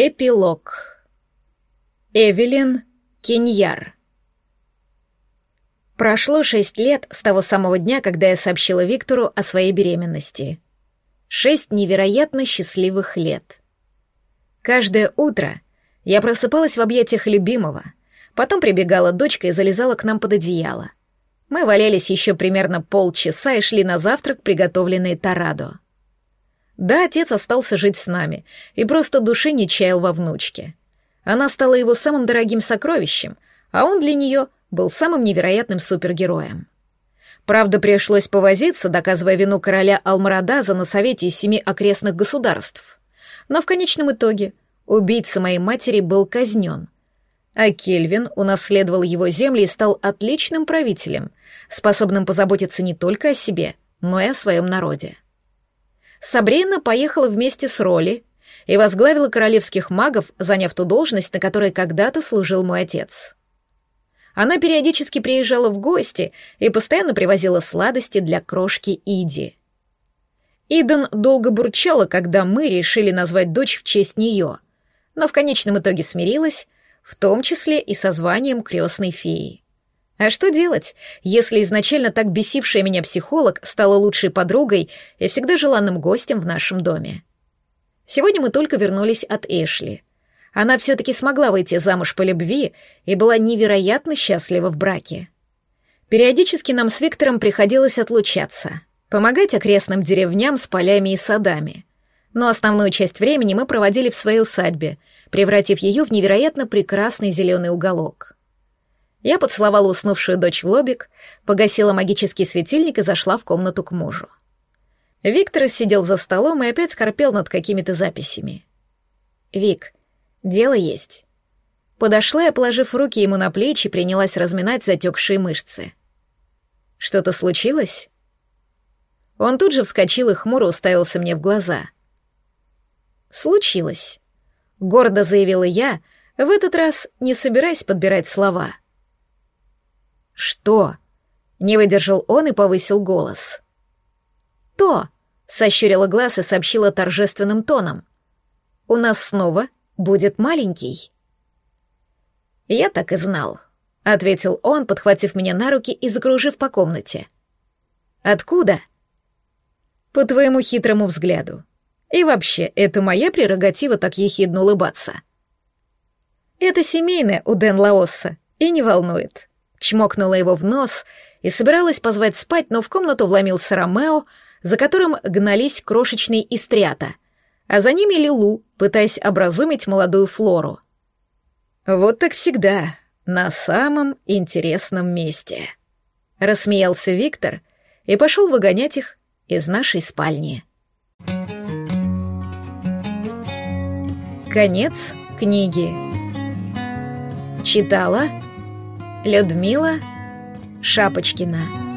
Эпилог. Эвелин Киньяр. Прошло шесть лет с того самого дня, когда я сообщила Виктору о своей беременности. Шесть невероятно счастливых лет. Каждое утро я просыпалась в объятиях любимого, потом прибегала дочка и залезала к нам под одеяло. Мы валялись еще примерно полчаса и шли на завтрак, приготовленный Тарадо. Да, отец остался жить с нами и просто души не чаял во внучке. Она стала его самым дорогим сокровищем, а он для нее был самым невероятным супергероем. Правда, пришлось повозиться, доказывая вину короля Алмарадаза на совете из семи окрестных государств. Но в конечном итоге убийца моей матери был казнен. А Кельвин унаследовал его земли и стал отличным правителем, способным позаботиться не только о себе, но и о своем народе. Сабрина поехала вместе с Роли и возглавила королевских магов, заняв ту должность, на которой когда-то служил мой отец. Она периодически приезжала в гости и постоянно привозила сладости для крошки Иди. Иден долго бурчала, когда мы решили назвать дочь в честь нее, но в конечном итоге смирилась, в том числе и со званием крестной феи. А что делать, если изначально так бесившая меня психолог стала лучшей подругой и всегда желанным гостем в нашем доме? Сегодня мы только вернулись от Эшли. Она все-таки смогла выйти замуж по любви и была невероятно счастлива в браке. Периодически нам с Виктором приходилось отлучаться, помогать окрестным деревням с полями и садами. Но основную часть времени мы проводили в своей усадьбе, превратив ее в невероятно прекрасный зеленый уголок. Я поцеловала уснувшую дочь в лобик, погасила магический светильник и зашла в комнату к мужу. Виктор сидел за столом и опять скорпел над какими-то записями. «Вик, дело есть». Подошла и, положив руки ему на плечи, принялась разминать затекшие мышцы. «Что-то случилось?» Он тут же вскочил и хмуро уставился мне в глаза. «Случилось», — гордо заявила я, в этот раз не собираясь подбирать слова — «Что?» — не выдержал он и повысил голос. «То!» — сощурила глаз и сообщила торжественным тоном. «У нас снова будет маленький». «Я так и знал», — ответил он, подхватив меня на руки и закружив по комнате. «Откуда?» «По твоему хитрому взгляду. И вообще, это моя прерогатива так ехидно улыбаться». «Это семейное у Дэн Лаосса, и не волнует чмокнула его в нос и собиралась позвать спать, но в комнату вломился Ромео, за которым гнались крошечные истрята, а за ними Лилу, пытаясь образумить молодую Флору. «Вот так всегда, на самом интересном месте», — рассмеялся Виктор и пошел выгонять их из нашей спальни. Конец книги. Читала Людмила Шапочкина